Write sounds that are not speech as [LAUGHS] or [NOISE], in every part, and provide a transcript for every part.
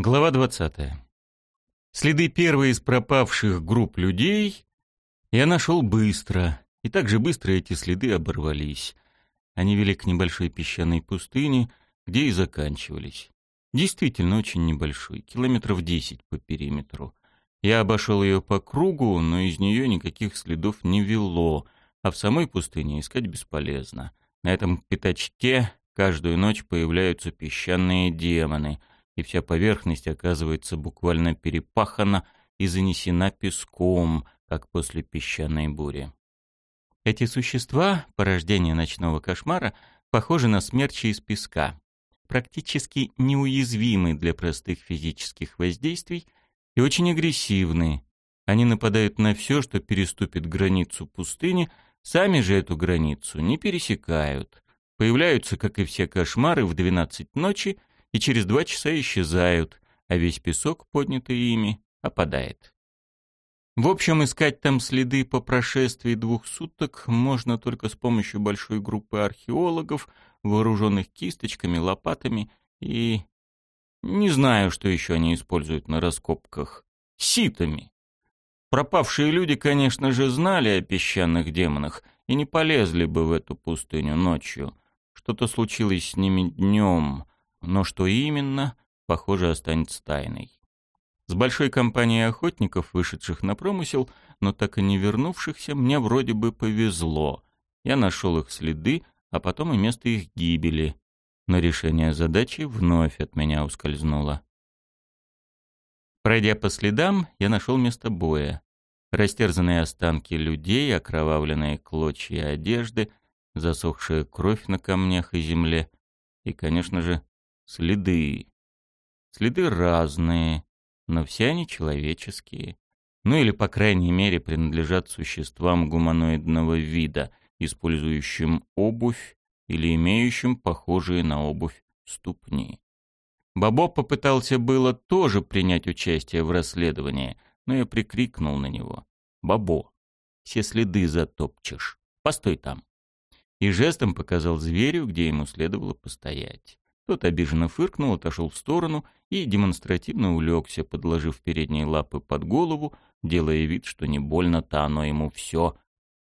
Глава 20. Следы первой из пропавших групп людей я нашел быстро, и так же быстро эти следы оборвались. Они вели к небольшой песчаной пустыне, где и заканчивались. Действительно очень небольшой, километров десять по периметру. Я обошел ее по кругу, но из нее никаких следов не вело, а в самой пустыне искать бесполезно. На этом пятачке каждую ночь появляются песчаные демоны — и вся поверхность оказывается буквально перепахана и занесена песком, как после песчаной бури. Эти существа, порождение ночного кошмара, похожи на смерчи из песка, практически неуязвимы для простых физических воздействий и очень агрессивны. Они нападают на все, что переступит границу пустыни, сами же эту границу не пересекают. Появляются, как и все кошмары, в 12 ночи и через два часа исчезают, а весь песок, поднятый ими, опадает. В общем, искать там следы по прошествии двух суток можно только с помощью большой группы археологов, вооруженных кисточками, лопатами и... Не знаю, что еще они используют на раскопках. Ситами. Пропавшие люди, конечно же, знали о песчаных демонах и не полезли бы в эту пустыню ночью. Что-то случилось с ними днем, но что именно, похоже, останется тайной. С большой компанией охотников, вышедших на промысел, но так и не вернувшихся, мне вроде бы повезло. Я нашел их следы, а потом и место их гибели. Но решение задачи вновь от меня ускользнуло. Пройдя по следам, я нашел место боя. Растерзанные останки людей, окровавленные клочья одежды, засохшая кровь на камнях и земле и, конечно же, Следы. Следы разные, но все они человеческие. Ну или, по крайней мере, принадлежат существам гуманоидного вида, использующим обувь или имеющим похожие на обувь ступни. Бабо попытался было тоже принять участие в расследовании, но я прикрикнул на него. «Бабо, все следы затопчешь. Постой там». И жестом показал зверю, где ему следовало постоять. Тот обиженно фыркнул, отошел в сторону и демонстративно улегся, подложив передние лапы под голову, делая вид, что не больно-то оно ему все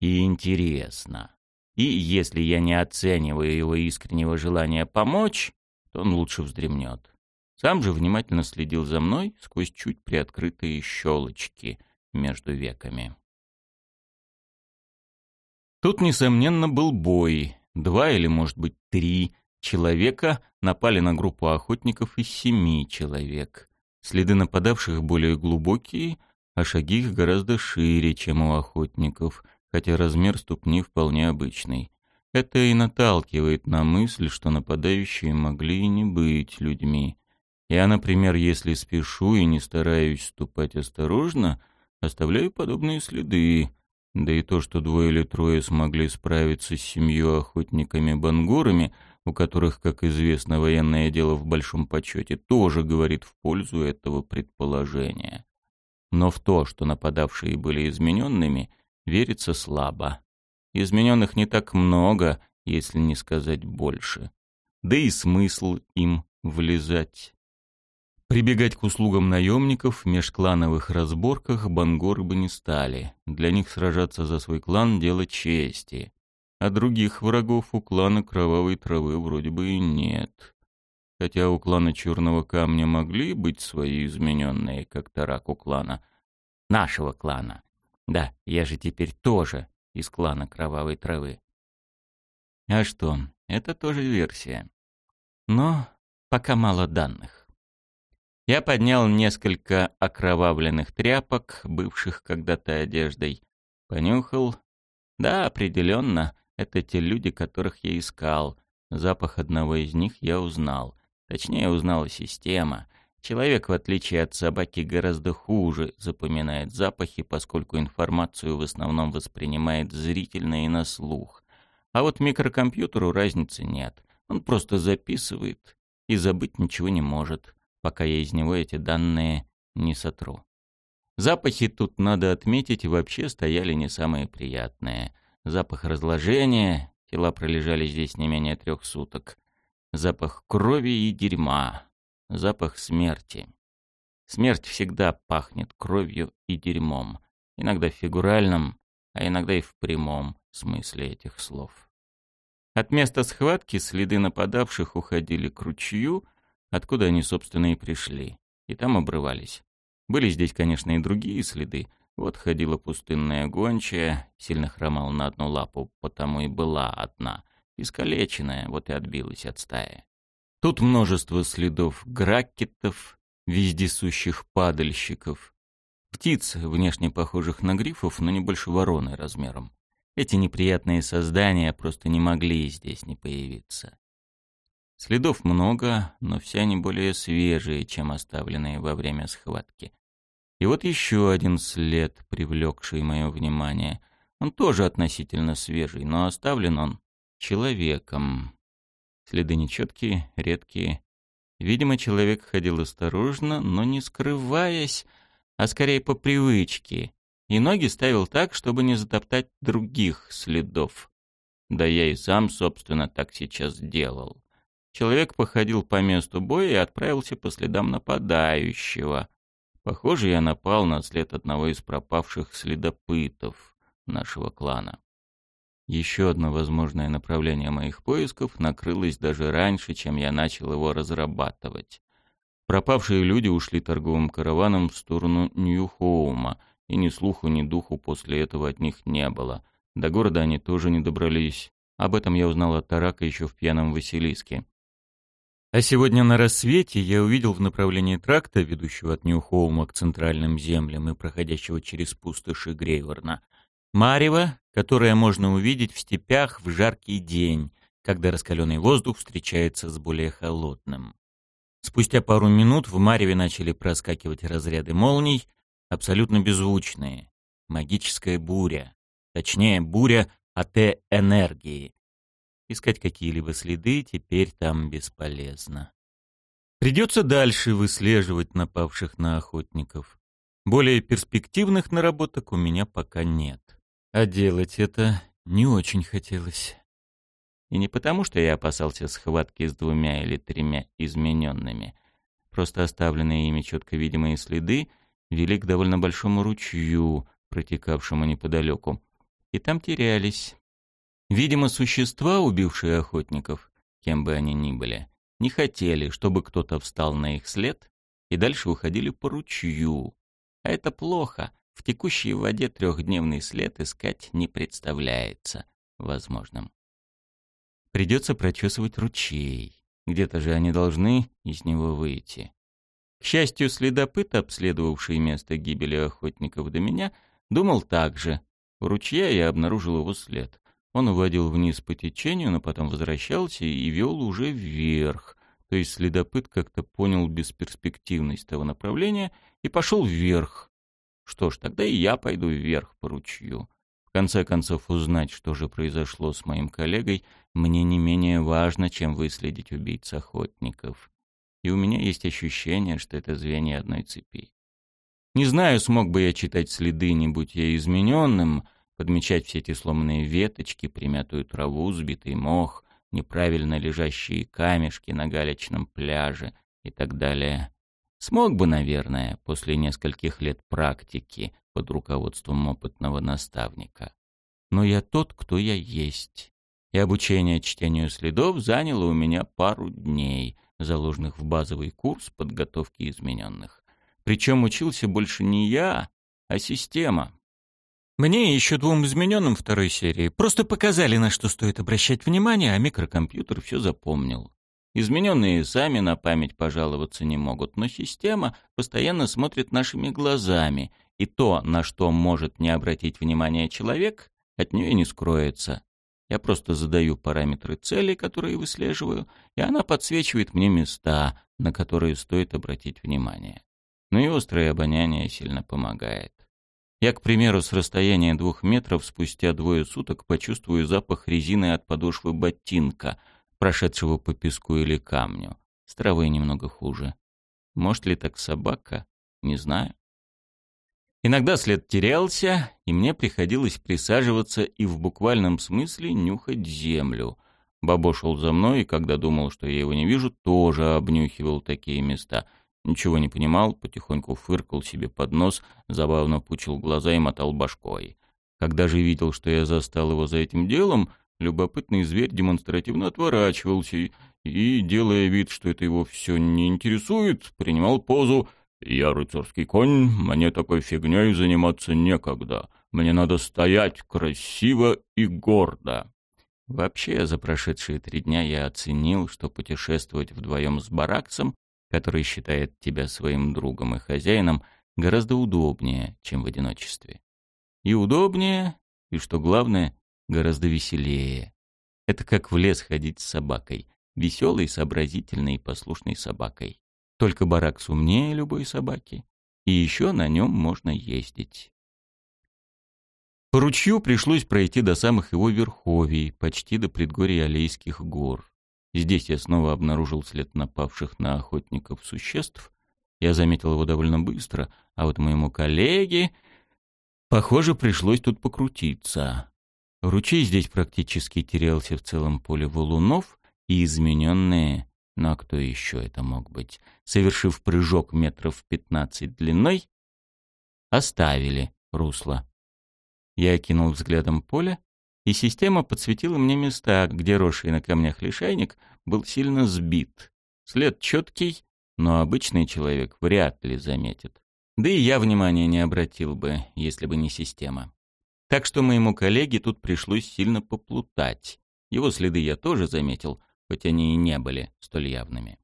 и интересно. И если я не оцениваю его искреннего желания помочь, то он лучше вздремнет. Сам же внимательно следил за мной сквозь чуть приоткрытые щелочки между веками. Тут, несомненно, был бой. Два или, может быть, три человека напали на группу охотников из семи человек. Следы нападавших более глубокие, а шаги их гораздо шире, чем у охотников, хотя размер ступни вполне обычный. Это и наталкивает на мысль, что нападающие могли и не быть людьми. Я, например, если спешу и не стараюсь ступать осторожно, оставляю подобные следы, да и то, что двое или трое смогли справиться с семью охотниками-бангурами — у которых, как известно, военное дело в большом почете, тоже говорит в пользу этого предположения. Но в то, что нападавшие были измененными, верится слабо. Измененных не так много, если не сказать больше. Да и смысл им влезать. Прибегать к услугам наемников в межклановых разборках бангоры бы не стали. Для них сражаться за свой клан – дело чести а других врагов у клана Кровавой Травы вроде бы и нет. Хотя у клана Черного Камня могли быть свои измененные, как Тарак у клана. Нашего клана. Да, я же теперь тоже из клана Кровавой Травы. А что, это тоже версия. Но пока мало данных. Я поднял несколько окровавленных тряпок, бывших когда-то одеждой. Понюхал. Да, определенно, это те люди, которых я искал. Запах одного из них я узнал. Точнее, узнала система. Человек, в отличие от собаки, гораздо хуже запоминает запахи, поскольку информацию в основном воспринимает зрительно и на слух. А вот микрокомпьютеру разницы нет. Он просто записывает и забыть ничего не может, пока я из него эти данные не сотру. Запахи тут, надо отметить, вообще стояли не самые приятные — Запах разложения, тела пролежали здесь не менее трех суток. Запах крови и дерьма. запах смерти. Смерть всегда пахнет кровью и дерьмом, иногда в фигуральном, а иногда и в прямом смысле этих слов. От места схватки следы нападавших уходили к ручью, откуда они, собственно, и пришли, и там обрывались. Были здесь, конечно, и другие следы. Вот ходила пустынная гончая, сильно хромала на одну лапу, потому и была одна, искалеченная, вот и отбилась от стаи. Тут множество следов гракетов, вездесущих падальщиков, птиц, внешне похожих на грифов, но не больше вороны размером. Эти неприятные создания просто не могли здесь не появиться. Следов много, но все они более свежие, чем оставленные во время схватки. И вот еще один след, привлекший мое внимание. Он тоже относительно свежий, но оставлен он человеком. Следы нечеткие, редкие. Видимо, человек ходил осторожно, но не скрываясь, а скорее по привычке, и ноги ставил так, чтобы не затоптать других следов. Да я и сам, собственно, так сейчас делал. Человек походил по месту боя и отправился по следам нападающего. Похоже, я напал на след одного из пропавших следопытов нашего клана. Еще одно возможное направление моих поисков накрылось даже раньше, чем я начал его разрабатывать. Пропавшие люди ушли торговым караваном в сторону Нью-Хоума — и ни слуху, ни духу после этого от них не было. До города они тоже не добрались. Об этом я узнал от Тарака еще в пьяном Василиске. А сегодня на рассвете я увидел в направлении тракта, ведущего от Нью-Хоума к центральным землям и проходящего через пустоши Грейворна, Марево, которое можно увидеть в степях в жаркий день, когда раскаленный воздух встречается с более холодным. Спустя пару минут в Мареве начали проскакивать разряды молний, абсолютно беззвучные. Магическая буря. Точнее, буря АТ-энергии. Искать какие-либо следы теперь там бесполезно. Придется дальше выслеживать напавших на охотников. Более перспективных наработок у меня пока нет. А делать это не очень хотелось. И не потому, что я опасался схватки с двумя или тремя измененными. Просто оставленные ими четко видимые следы — вели к довольно большому ручью, протекавшему неподалеку, и там терялись. Видимо, существа, убившие охотников, кем бы они ни были, не хотели, чтобы кто-то встал на их след и дальше уходили по ручью. А это плохо. В текущей воде трехдневный след искать не представляется возможным. Придется прочесывать ручей. Где-то же они должны из него выйти. К счастью, следопыт, обследовавший место гибели охотников до меня, думал так же. У ручья я обнаружил его след. Он уводил вниз по течению, но потом возвращался и вел уже вверх. То есть следопыт как-то понял бесперспективность того направления и пошел вверх. Что ж, тогда и я пойду вверх по ручью. В конце концов, узнать, что же произошло с моим коллегой, мне не менее важно, чем выследить убийц охотников и у меня есть ощущение, что это звенья одной цепи. Не знаю, смог бы я читать следы, не будь я измененным, подмечать все эти сломанные веточки, примятую траву, сбитый мох, неправильно лежащие камешки на галечном пляже и так далее. Смог бы, наверное, после нескольких лет практики под руководством опытного наставника. Но я тот, кто я есть. И обучение чтению следов заняло у меня пару дней, заложенных в базовый курс подготовки измененных. Причем учился больше не я, а система. Мне и еще двум измененным второй серии просто показали, на что стоит обращать внимание, а микрокомпьютер все запомнил. Измененные сами на память пожаловаться не могут, но система постоянно смотрит нашими глазами, и то, на что может не обратить внимание человек, от нее не скроется. Я просто задаю параметры цели, которые выслеживаю, и она подсвечивает мне места, на которые стоит обратить внимание. Ну и острое обоняние сильно помогает. Я, к примеру, с расстояния двух метров спустя двое суток почувствую запах резины от подошвы ботинка, прошедшего по песку или камню. С травой немного хуже. Может ли так собака? Не знаю. Иногда след терялся, и мне приходилось присаживаться и в буквальном смысле нюхать землю. Бабо шел за мной, и когда думал, что я его не вижу, тоже обнюхивал такие места. Ничего не понимал, потихоньку фыркал себе под нос, забавно пучил глаза и мотал башкой. Когда же видел, что я застал его за этим делом, любопытный зверь демонстративно отворачивался и, делая вид, что это его все не интересует, принимал позу «Я рыцарский конь, мне такой фигней заниматься некогда. Мне надо стоять красиво и гордо». Вообще, за прошедшие три дня я оценил, что путешествовать вдвоем с Бараксом, который считает тебя своим другом и хозяином, гораздо удобнее, чем в одиночестве. И удобнее, и, что главное, гораздо веселее. Это как в лес ходить с собакой. Веселой, сообразительной и послушной собакой. Только Баракс умнее любой собаки. И еще на нем можно ездить. По ручью пришлось пройти до самых его верховий, почти до предгорья Алейских гор. Здесь я снова обнаружил след напавших на охотников существ. Я заметил его довольно быстро, а вот моему коллеге, похоже, пришлось тут покрутиться. Ручей здесь практически терялся в целом поле валунов, и измененные, но кто еще это мог быть, совершив прыжок метров пятнадцать длиной, оставили русло. Я окинул взглядом поле, и система подсветила мне места, где росший на камнях лишайник был сильно сбит. След четкий, но обычный человек вряд ли заметит. Да и я внимания не обратил бы, если бы не система. Так что моему коллеге тут пришлось сильно поплутать. Его следы я тоже заметил, хоть они и не были столь явными.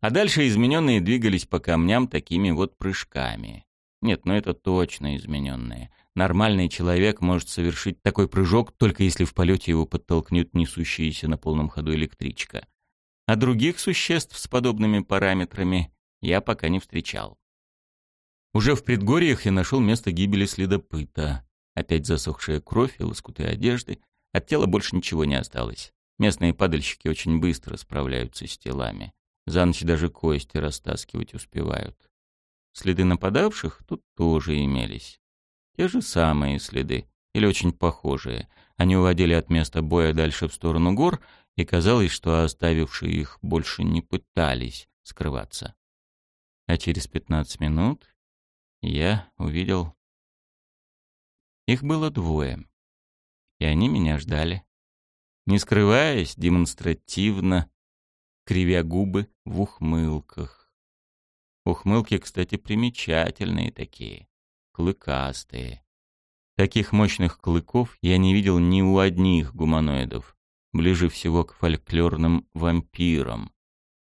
А дальше измененные двигались по камням такими вот прыжками. Нет, ну это точно измененные. Нормальный человек может совершить такой прыжок, только если в полете его подтолкнет несущаяся на полном ходу электричка. А других существ с подобными параметрами я пока не встречал. Уже в предгорьях я нашел место гибели следопыта. Опять засохшая кровь и лоскуты одежды. От тела больше ничего не осталось. Местные падальщики очень быстро справляются с телами. За ночь даже кости растаскивать успевают. Следы нападавших тут тоже имелись. Те же самые следы, или очень похожие. Они уводили от места боя дальше в сторону гор, и казалось, что оставившие их больше не пытались скрываться. А через пятнадцать минут я увидел... Их было двое, и они меня ждали. Не скрываясь, демонстративно, кривя губы в ухмылках. Ухмылки, кстати, примечательные такие клыкастые. Таких мощных клыков я не видел ни у одних гуманоидов, ближе всего к фольклорным вампирам.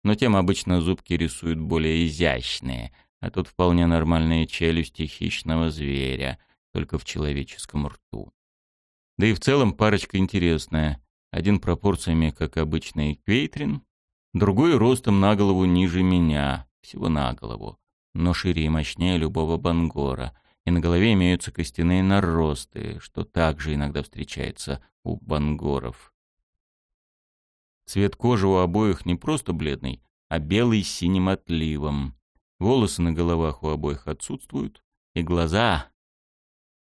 Но тем обычно зубки рисуют более изящные, а тут вполне нормальные челюсти хищного зверя, только в человеческом рту. Да и в целом парочка интересная. Один пропорциями, как обычный квейтрин, другой ростом на голову ниже меня, всего на голову, но шире и мощнее любого бангора, и на голове имеются костяные наросты, что также иногда встречается у бангоров. Цвет кожи у обоих не просто бледный, а белый с синим отливом. Волосы на головах у обоих отсутствуют, и глаза...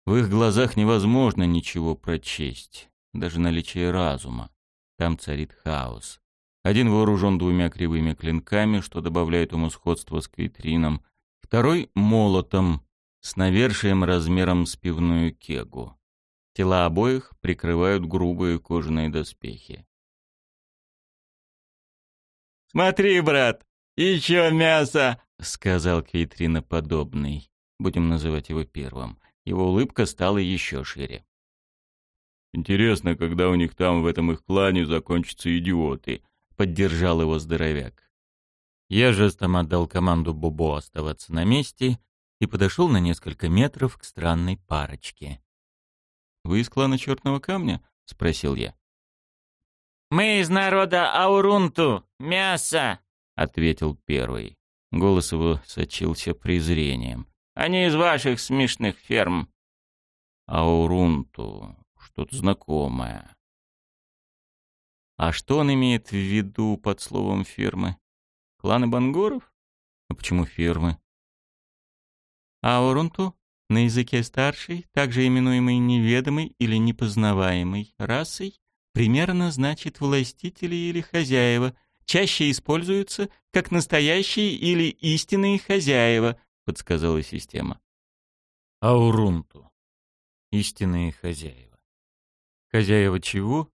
В их глазах невозможно ничего прочесть, даже наличие разума. Там царит хаос. Один вооружен двумя кривыми клинками, что добавляет ему сходство с квитрином, второй — молотом, с навершием размером с пивную кегу. Тела обоих прикрывают грубые кожаные доспехи. «Смотри, брат, еще мясо!» — сказал Кейтрина подобный. Будем называть его первым. Его улыбка стала еще шире. «Интересно, когда у них там, в этом их клане, закончатся идиоты», — поддержал его здоровяк. Я жестом отдал команду Бобо оставаться на месте и подошел на несколько метров к странной парочке. «Вы из клана Черного Камня?» — спросил я. «Мы из народа Аурунту! Мясо!» — ответил первый. Голос его сочился презрением. «Они из ваших смешных ферм». «Аурунту. Что-то знакомое». А что он имеет в виду под словом «фермы»? Кланы Бангоров? А почему фермы? Аурунту на языке старшей, также именуемой неведомой или непознаваемой расой, примерно значит властители или хозяева, чаще используются как настоящие или истинные хозяева, подсказала система. Аурунту. Истинные хозяева. Хозяева чего?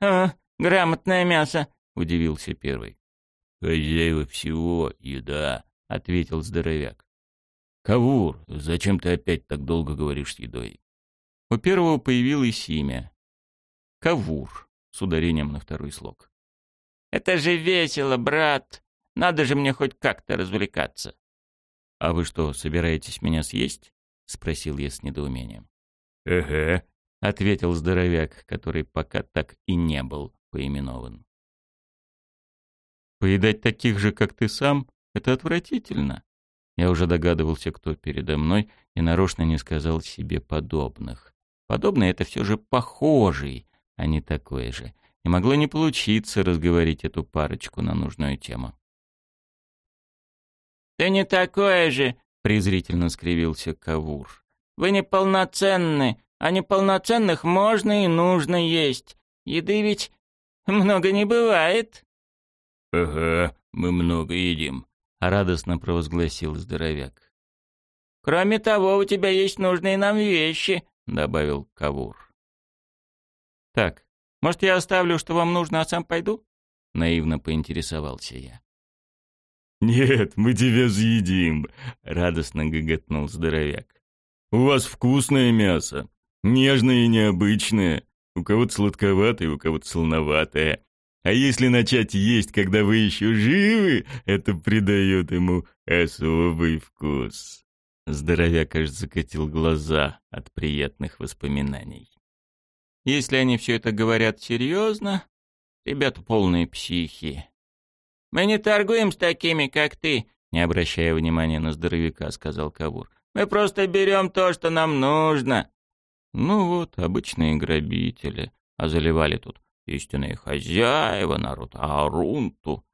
А, грамотное мясо, удивился первый. Хозяева всего, еда, ответил здоровяк. Кавур, зачем ты опять так долго говоришь с едой? У первого появилось имя. Кавур, с ударением на второй слог. Это же весело, брат. Надо же мне хоть как-то развлекаться. А вы что, собираетесь меня съесть? спросил я с недоумением. Эге, ответил здоровяк, который пока так и не был поименован. Поедать таких же, как ты сам, это отвратительно. Я уже догадывался, кто передо мной, и нарочно не сказал себе подобных. Подобное это все же похожий, а не такой же. И могло не получиться разговорить эту парочку на нужную тему. «Ты не такое же!» — презрительно скривился Кавур. «Вы неполноценны, а неполноценных можно и нужно есть. Еды ведь много не бывает». «Ага, мы много едим», — радостно провозгласил здоровяк. «Кроме того, у тебя есть нужные нам вещи», — добавил Кавур. «Так, может, я оставлю, что вам нужно, а сам пойду?» — наивно поинтересовался я. «Нет, мы тебя съедим», — радостно гоготнул здоровяк. «У вас вкусное мясо, нежное и необычное, у кого-то сладковатое, у кого-то солоноватое. А если начать есть, когда вы еще живы, это придает ему особый вкус». Здоровяк аж закатил глаза от приятных воспоминаний. Если они все это говорят серьезно, ребята полные психи. «Мы не торгуем с такими, как ты», — не обращая внимания на здоровяка, сказал Кавур. «Мы просто берем то, что нам нужно». Ну вот, обычные грабители, а заливали тут истинные хозяева, народ Арунту.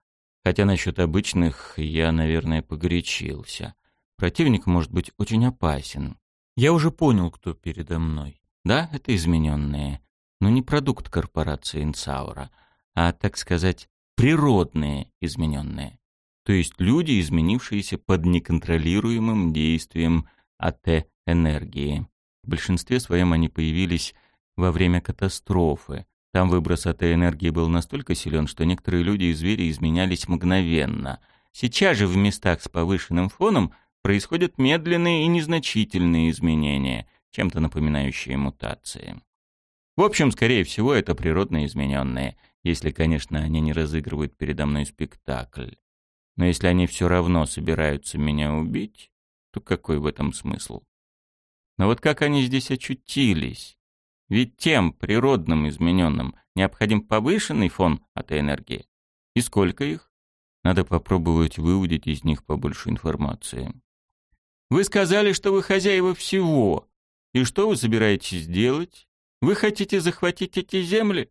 Хотя насчет обычных я, наверное, погорячился. Противник может быть очень опасен. Я уже понял, кто передо мной. Да, это измененные, но не продукт корпорации Инсаура, а, так сказать, природные измененные. То есть люди, изменившиеся под неконтролируемым действием АТ-энергии. В большинстве своем они появились во время катастрофы. Там выброс АТ-энергии был настолько силен, что некоторые люди и звери изменялись мгновенно. Сейчас же в местах с повышенным фоном происходят медленные и незначительные изменения, чем-то напоминающие мутации. В общем, скорее всего, это природно измененные – если, конечно, они не разыгрывают передо мной спектакль. Но если они все равно собираются меня убить, то какой в этом смысл? Но вот как они здесь очутились? Ведь тем природным измененным необходим повышенный фон от энергии. И сколько их? Надо попробовать выудить из них побольше информации. Вы сказали, что вы хозяева всего. И что вы собираетесь делать? Вы хотите захватить эти земли?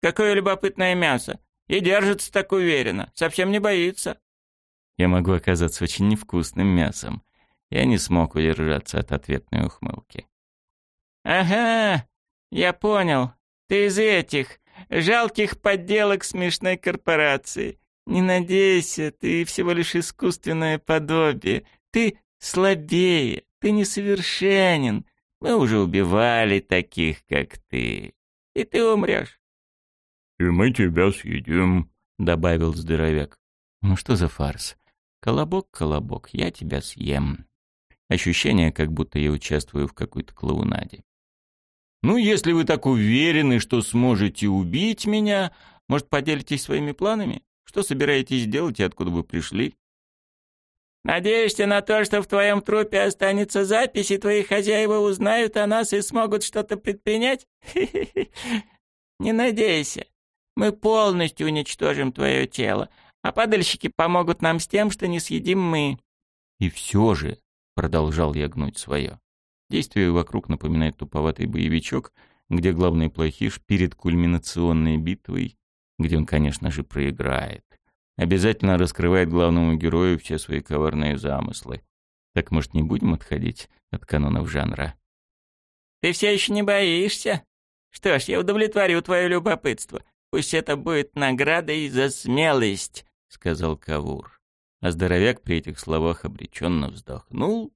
Какое любопытное мясо. И держится так уверенно. Совсем не боится. Я могу оказаться очень невкусным мясом. Я не смог удержаться от ответной ухмылки. «Ага, я понял. Ты из этих, жалких подделок смешной корпорации. Не надейся, ты всего лишь искусственное подобие. Ты слабее, ты несовершенен. Мы уже убивали таких, как ты. И ты умрешь. «И мы тебя съедим», — добавил здоровяк. «Ну что за фарс? Колобок, колобок, я тебя съем». Ощущение, как будто я участвую в какой-то клоунаде. «Ну, если вы так уверены, что сможете убить меня, может, поделитесь своими планами? Что собираетесь делать и откуда вы пришли?» «Надеешься на то, что в твоем трупе останется запись, и твои хозяева узнают о нас и смогут что-то предпринять? [LAUGHS] Не надейся. Мы полностью уничтожим твое тело, а падальщики помогут нам с тем, что не съедим мы». «И все же», — продолжал я гнуть свое, действие вокруг напоминает туповатый боевичок, где главный плохиш перед кульминационной битвой, где он, конечно же, проиграет, обязательно раскрывает главному герою все свои коварные замыслы. Так, может, не будем отходить от канонов жанра? «Ты все еще не боишься?» Что ж, я удовлетворю твое любопытство. Пусть это будет наградой за смелость, сказал Кавур. А здоровяк при этих словах обреченно вздохнул,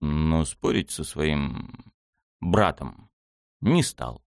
но спорить со своим братом не стал.